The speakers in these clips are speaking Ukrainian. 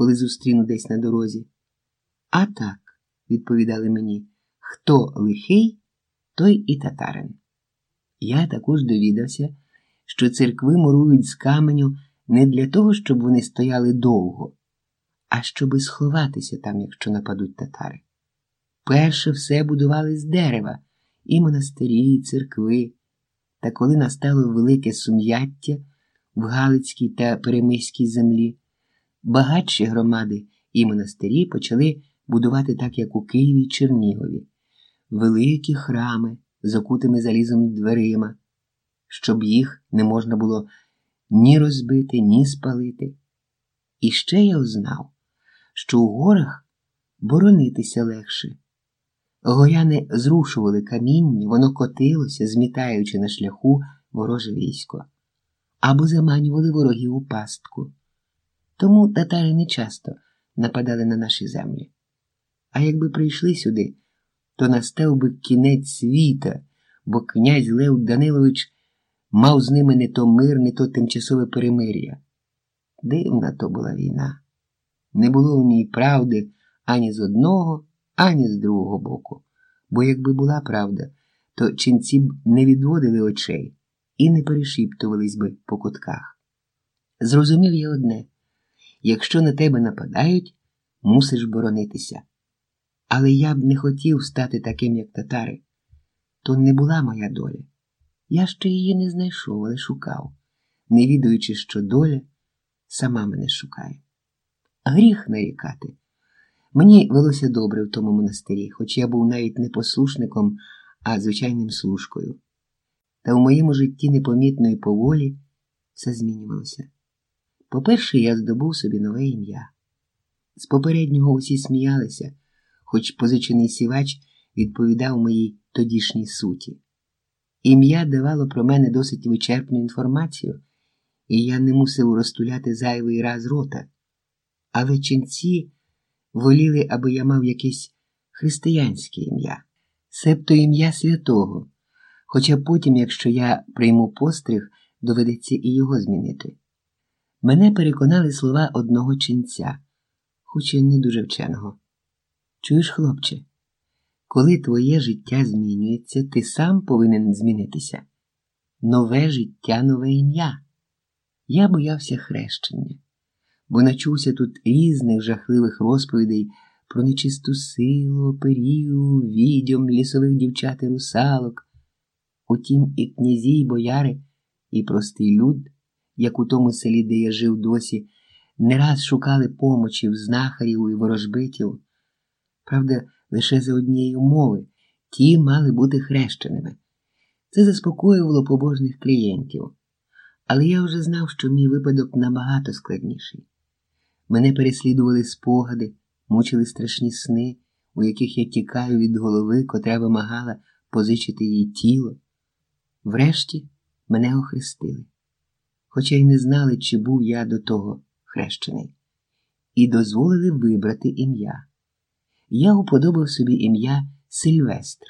коли зустріну десь на дорозі. А так, відповідали мені, хто лихий, той і татарин. Я також довідався, що церкви мурують з каменю не для того, щоб вони стояли довго, а щоби сховатися там, якщо нападуть татари. Перше все будували з дерева і монастирі, і церкви. Та коли настало велике сум'яття в Галицькій та Перемиській землі, багатші громади і монастирі почали будувати так, як у Києві й Чернігові, великі храми з окутими залізом дверима, щоб їх не можна було ні розбити, ні спалити. І ще я узнав, що у горах боронитися легше. Горяни зрушували каміння, воно котилося, змітаючи на шляху вороже військо, або заманювали ворогів у пастку. Тому татари не часто нападали на наші землі. А якби прийшли сюди, то настав би кінець світа, бо князь Лев Данилович мав з ними не то мир, не то тимчасове перемир'я. Дивна то була війна. Не було в ній правди ані з одного, ані з другого боку. Бо якби була правда, то ченці б не відводили очей і не перешіптувались би по кутках. Зрозумів я одне якщо на тебе нападають, мусиш боронитися. Але я б не хотів стати таким, як татари. То не була моя доля. Я ще її не знайшов, але шукав, не відаючи, що доля сама мене шукає. Гріх нарікати. Мені велося добре в тому монастирі, хоч я був навіть не послушником, а звичайним служкою. Та в моєму житті непомітно і поволі все змінювалося. По-перше, я здобув собі нове ім'я. З попереднього усі сміялися, хоч позичений сівач відповідав моїй тодішній суті. Ім'я давало про мене досить вичерпну інформацію, і я не мусив розтуляти зайвий раз рота. Але ченці воліли, аби я мав якесь християнське ім'я, себто ім'я святого, хоча потім, якщо я прийму постриг, доведеться і його змінити. Мене переконали слова одного ченця, хоч і не дуже вченого. Чуєш, хлопче, коли твоє життя змінюється, ти сам повинен змінитися. Нове життя, нове ім'я. Я боявся хрещення бо начувся тут різних жахливих розповідей про нечисту силу, оперію, відьом, лісових дівчат і русалок. Утім, і князі, і бояри, і простий люд, як у тому селі, де я жив досі, не раз шукали помочі в знахарів і ворожбитів. Правда, лише за однієї умови ті мали бути хрещеними. Це заспокоювало побожних клієнтів. Але я вже знав, що мій випадок набагато складніший. Мене переслідували спогади, мучили страшні сни, у яких я тікаю від голови, котра вимагала позичити їй тіло. Врешті мене охрестили, хоча й не знали, чи був я до того хрещений, і дозволили вибрати ім'я. Я уподобав собі ім'я Сильвестр,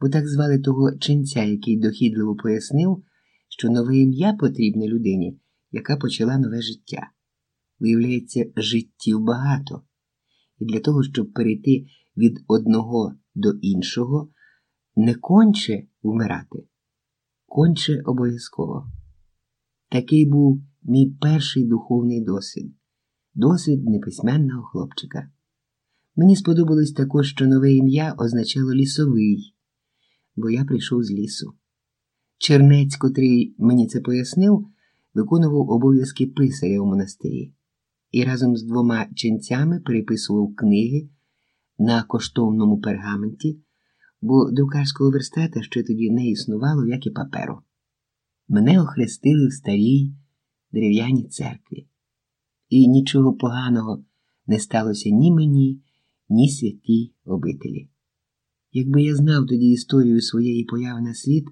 бо так звали того ченця, який дохідливо пояснив, що нове ім'я потрібне людині, яка почала нове життя. Виявляється, життів багато, і для того, щоб перейти від одного до іншого, не конче вмирати, конче обов'язково. Такий був мій перший духовний досвід, досвід неписьменного хлопчика. Мені сподобалось також, що нове ім'я означало лісовий, бо я прийшов з лісу. Чернець, котрий мені це пояснив, виконував обов'язки писаря у монастирі і разом з двома ченцями переписував книги на коштовному пергаменті, бо друкарського верстата ще тоді не існувало, як і паперу. Мене охрестили в старій дерев'яній церкві, і нічого поганого не сталося ні мені, ні святій обителі. Якби я знав тоді історію своєї появи на світ,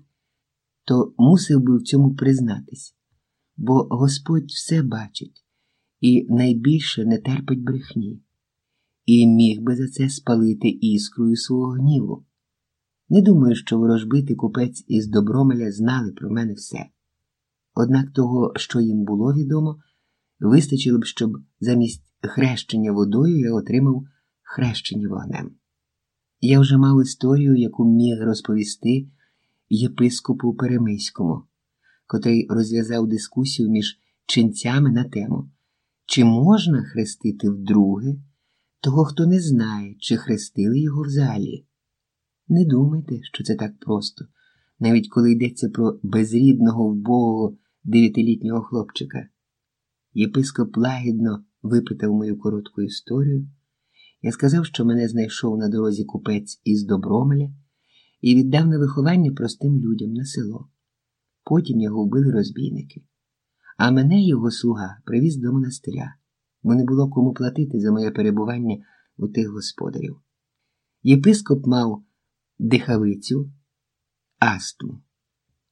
то мусив би в цьому признатись, бо Господь все бачить і найбільше не терпить брехні, і міг би за це спалити іскрою свого гніву. Не думаю, що ворожбитий купець із Добромеля знали про мене все. Однак того, що їм було відомо, вистачило б, щоб замість хрещення водою я отримав хрещення вогнем. Я вже мав історію, яку міг розповісти єпископу Перемиському, котрий розв'язав дискусію між ченцями на тему, чи можна хрестити вдруге того, хто не знає, чи хрестили його в залі. Не думайте, що це так просто, навіть коли йдеться про безрідного вбогого дев'ятилітнього хлопчика. Єпископ лагідно випитав мою коротку історію. Я сказав, що мене знайшов на дорозі купець із Добромеля і віддав на виховання простим людям на село. Потім його вбили розбійники, а мене його слуга привіз до монастиря, бо не було кому платити за моє перебування у тих господарів. Єпископ мав дихавицю, асту.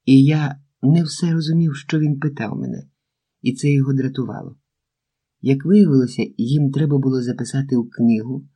і я не все розумів, що він питав мене, і це його дратувало. Як виявилося, їм треба було записати у книгу